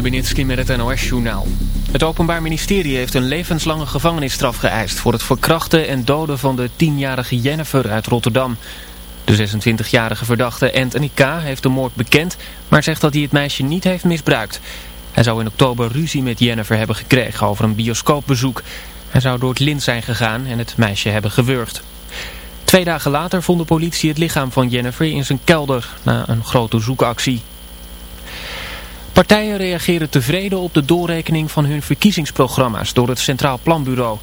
Stubenitski met het NOS-journaal. Het Openbaar Ministerie heeft een levenslange gevangenisstraf geëist... voor het verkrachten en doden van de 10-jarige Jennifer uit Rotterdam. De 26-jarige verdachte Anthony K. heeft de moord bekend... maar zegt dat hij het meisje niet heeft misbruikt. Hij zou in oktober ruzie met Jennifer hebben gekregen over een bioscoopbezoek. Hij zou door het lint zijn gegaan en het meisje hebben gewurgd. Twee dagen later vond de politie het lichaam van Jennifer in zijn kelder... na een grote zoekactie. Partijen reageren tevreden op de doorrekening van hun verkiezingsprogramma's door het Centraal Planbureau.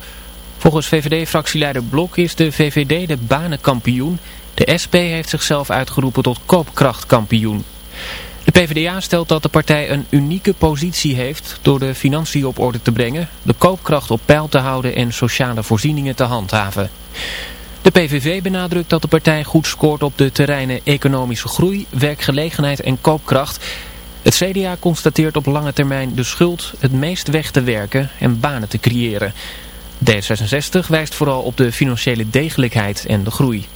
Volgens VVD-fractieleider Blok is de VVD de banenkampioen. De SP heeft zichzelf uitgeroepen tot koopkrachtkampioen. De PvdA stelt dat de partij een unieke positie heeft door de financiën op orde te brengen, de koopkracht op peil te houden en sociale voorzieningen te handhaven. De PVV benadrukt dat de partij goed scoort op de terreinen economische groei, werkgelegenheid en koopkracht het CDA constateert op lange termijn de schuld het meest weg te werken en banen te creëren. D66 wijst vooral op de financiële degelijkheid en de groei.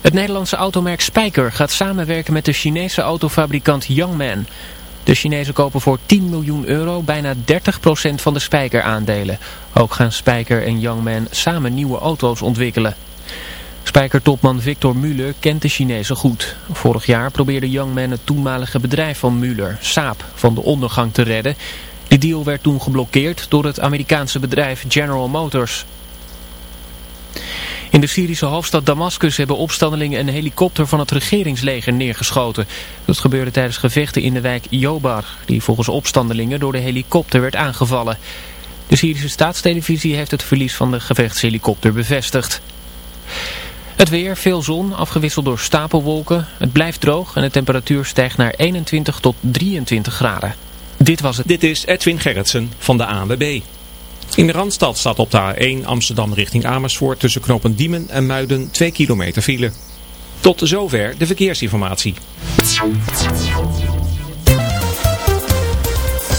Het Nederlandse automerk Spijker gaat samenwerken met de Chinese autofabrikant Youngman. De Chinezen kopen voor 10 miljoen euro bijna 30% van de Spijker-aandelen. Ook gaan Spijker en Youngman samen nieuwe auto's ontwikkelen. Spijkertopman Victor Muller kent de Chinezen goed. Vorig jaar probeerde Youngman het toenmalige bedrijf van Muller, Saab, van de ondergang te redden. Die deal werd toen geblokkeerd door het Amerikaanse bedrijf General Motors. In de Syrische hoofdstad Damascus hebben opstandelingen een helikopter van het regeringsleger neergeschoten. Dat gebeurde tijdens gevechten in de wijk Jobar, die volgens opstandelingen door de helikopter werd aangevallen. De Syrische staatstelevisie heeft het verlies van de gevechtshelikopter bevestigd. Het weer, veel zon, afgewisseld door stapelwolken. Het blijft droog en de temperatuur stijgt naar 21 tot 23 graden. Dit was het. Dit is Edwin Gerritsen van de ANWB. In de Randstad staat op de A1 Amsterdam richting Amersfoort tussen knopen Diemen en Muiden 2 kilometer file. Tot zover de verkeersinformatie.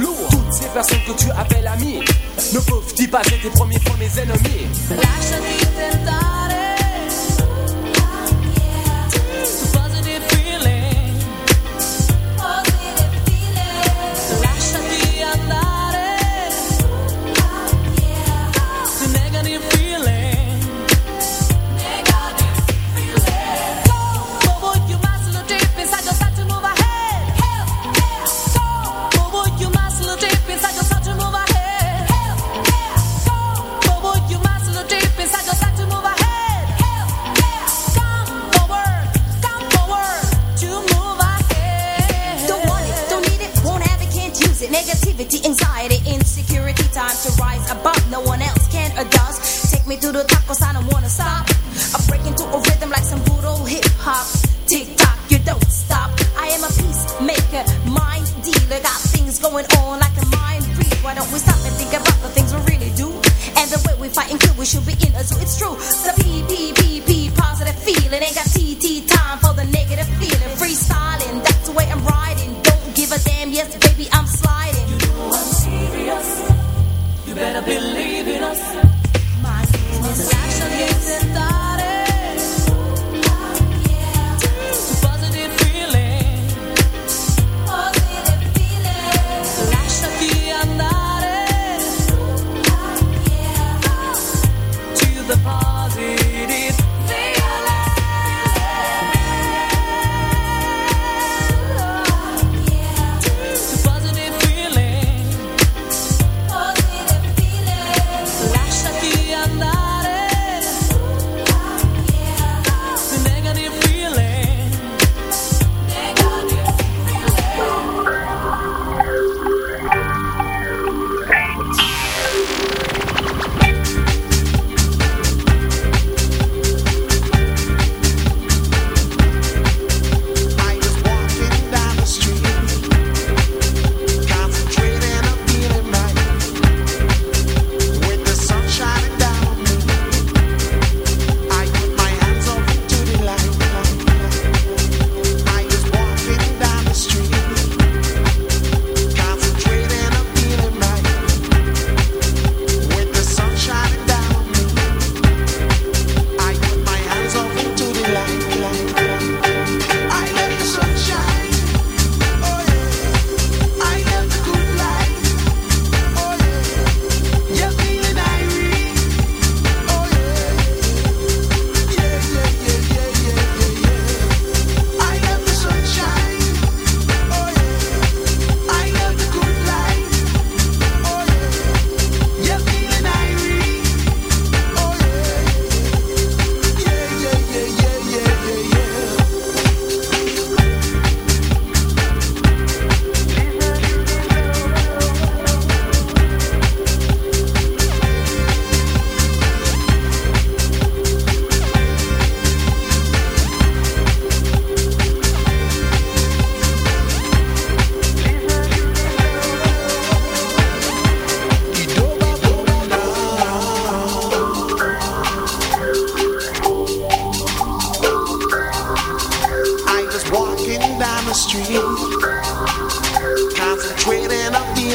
Lourd. Toutes ces personnes que tu appelles amis ne peuvent-ils pas être tes premiers fois mes ennemis t'es tentare negativity, anxiety, insecurity. Time to rise above, no one else can adjust. Take me to the top, cause I don't wanna stop. I break into a rhythm like some brutal hip hop. Tick tock, you don't stop. I am a peacemaker, mind dealer. Got things going on like a mind read. Why don't we stop and think about the things we really do? And the way we fight and kill, we should be in a so it's true. So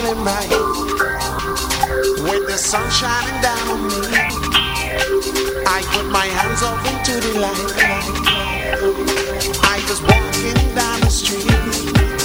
feeling right with the sun shining down on me. I put my hands up into the light. I just walking down the street.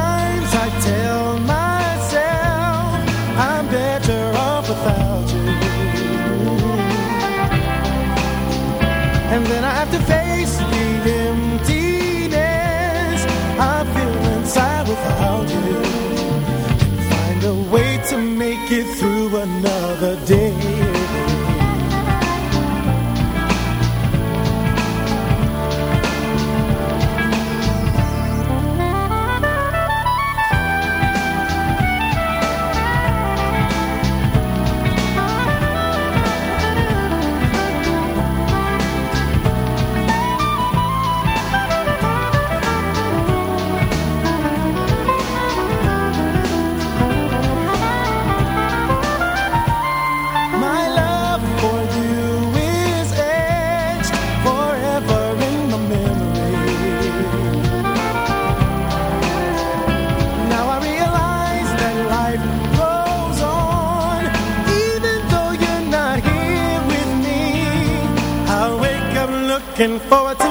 looking forward to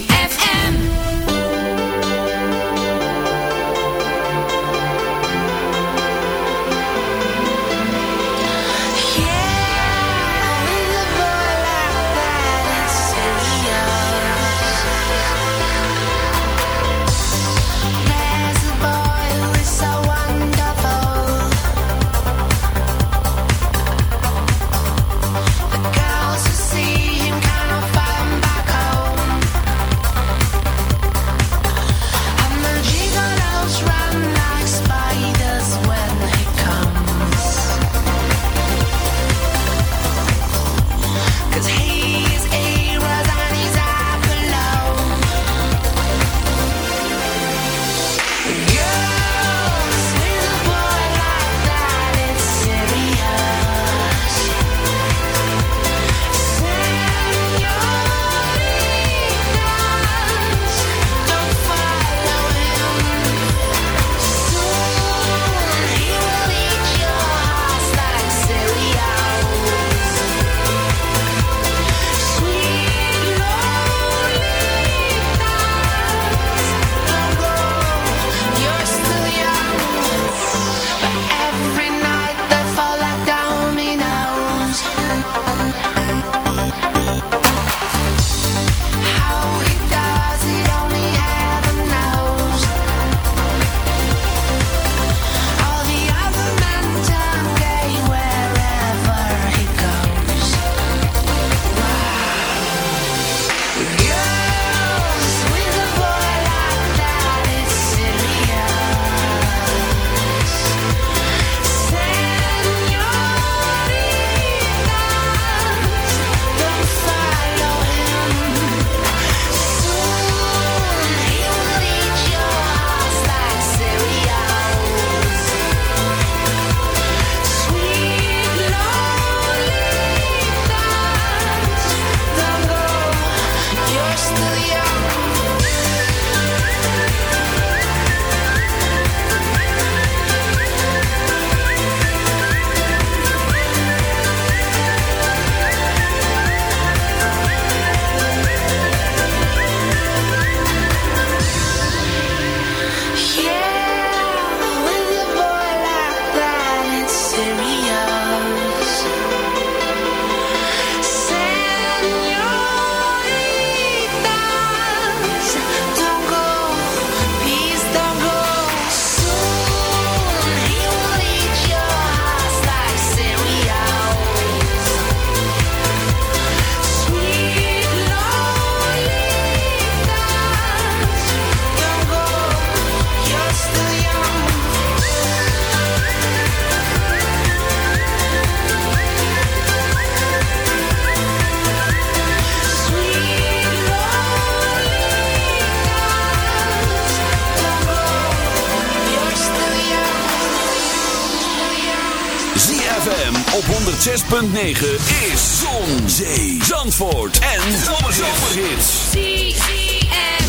106.9 is Zon, Zee, Zandvoort en Zomerhits. ZFM.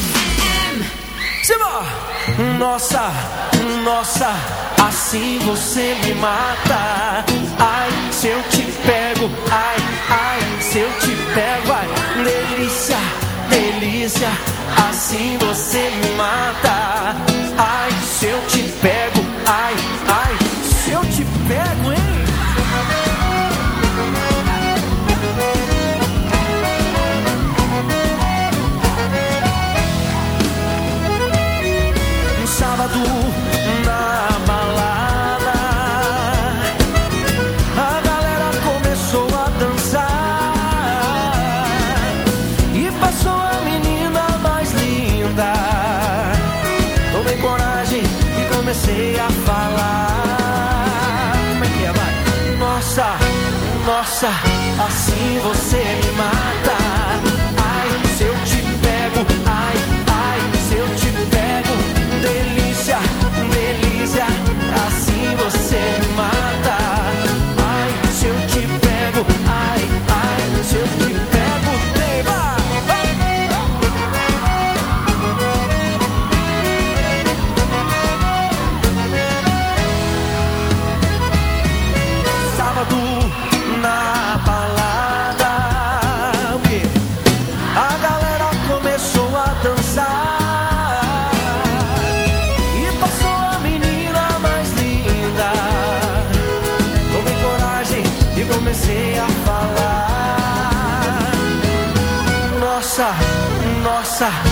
Simba. Nossa, nossa, assim você me mata. Ai, se eu te pego, ai, ai, se eu te pego, ai. Delícia, delícia, assim você me mata. Ai, se eu te comecei a falar. Como é que é, vai? Nossa, nossa, assim você me mata. Nossa,